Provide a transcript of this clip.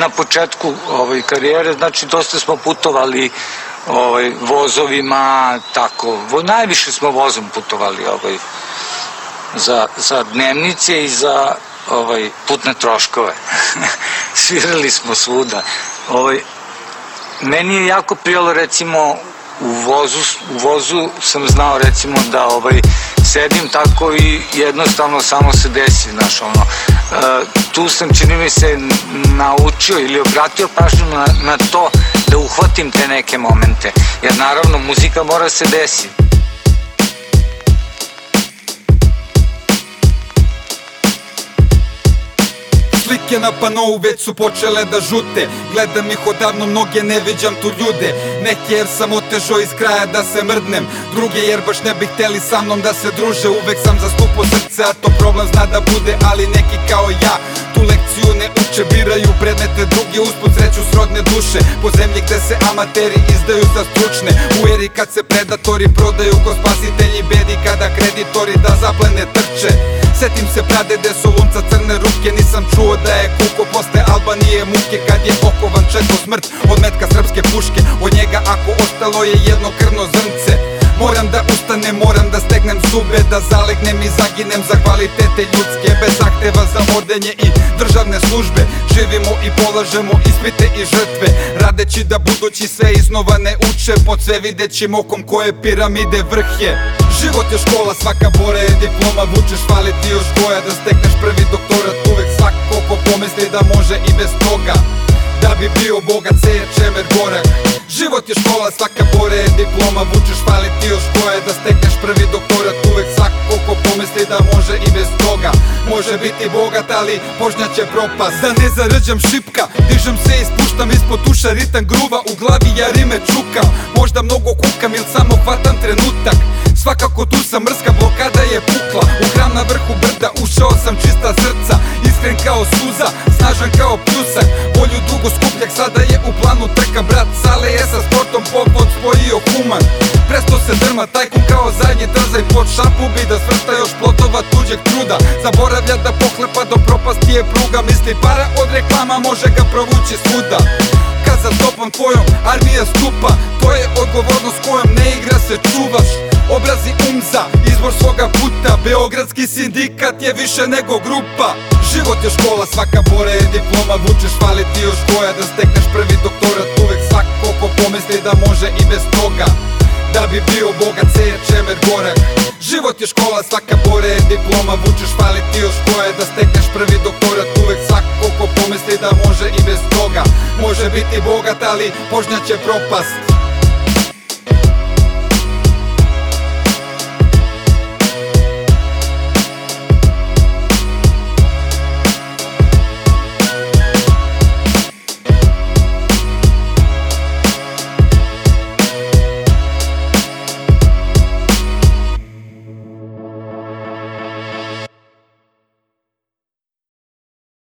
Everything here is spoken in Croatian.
Na početku ovaj, karijere, znači dosta smo putovali ovaj, vozovima, tako, najviše smo vozom putovali ovaj, za, za dnevnice i za ovaj, putne troškove. Svirali smo svuda. Ovaj, meni je jako prijelo recimo u vozu, u vozu sam znao recimo da ovaj sedim tako i jednostavno samo se desi, znaš, ono, e, tu sam čini mi se naučio ili obratio pažnju na, na to da uhvatim te neke momente, jer naravno muzika mora se desiti. Slike na panou već su počele da žute. Gledam ih odavno, mnoge ne viđam tu ljude. Neke jer sam otežao iz kraja da se mrdnem. Druge jer baš ne bi hteli sa mnom da se druže. Uvek sam zastupo srce, a to problem zna da bude Ali neki kao ja. Tu lekciju ne uče Biraju predmete drugi usput sreću srodne duše. Po zemlji gde se amateri izdaju za stručne. U eri kad se predatori prodaju ko spasitelji bedi Kada kreditori da zaplene trče Setim se prade de solunca crne ruke Nisam čuo da je kuko posle Albanije muke Kad je okovan čekao smrt od metka srpske puške. Od njega ako ostalo je jedno krvno zrnce. Moram da ustanem, moram da stegnem zube Da zalegnem i zaginem za kvalitete ljudske. Bez zahteva za odenje i državne službe. Živimo i polažemo ispite i žrtve Radeći da budući sve iznova ne uče. Pod sve videćim okom koje piramide vrh je Život je škola, svaka bora je diploma. Vučeš faliti još koja da stekneš prvi doktorat. Uvek svako ko pomisli da može i bez toga. Da bi bio bogat seje čemer gorak. Život je škola, svaka bora je diploma. Vučeš faliti još koja da stekneš prvi doktorat. Uvek svako ko pomisli da može i bez toga. Može biti bogat ali požnjaće propast. Da ne zarđam šipka, dižem se i spuštam ispod uša Ritam gruva u glavi ja rime čukam. Možda mnogo kukam ili samo hvatam trenutak Svakako tu sam mrska blokada je pukla. U hram na vrhu brda ušao sam čista srca. Iskren kao suza, snažan kao pljusak. Volju dugo skupljak, sada je u planu trka. Brat Sale je sa sportom popod spojio human. Presto se drma tajkun kao zadnji trzaj. Pod šapu bi da svrsta još plodova tuđeg truda. Zaboravlja da pohlepa do propasti je pruga. Misli para od reklama može ga provući svuda. Kad za topom tvojom armija stupa To je odgovornost kojom ne igra se čuvaš Beogradski sindikat je više nego grupa. Život je škola, svaka bora je diploma. Vučeš faliti još koja da stekneš prvi doktorat. Uvek svako ko pomisli da može i bez toga. Da bi bio bogat seje čemer gorak. Život je škola, svaka bora je diploma. Vučeš faliti još koja da stekneš prvi doktorat. Uvek svako ko pomisli da može i bez toga. Može biti bogat ali požnjaće propast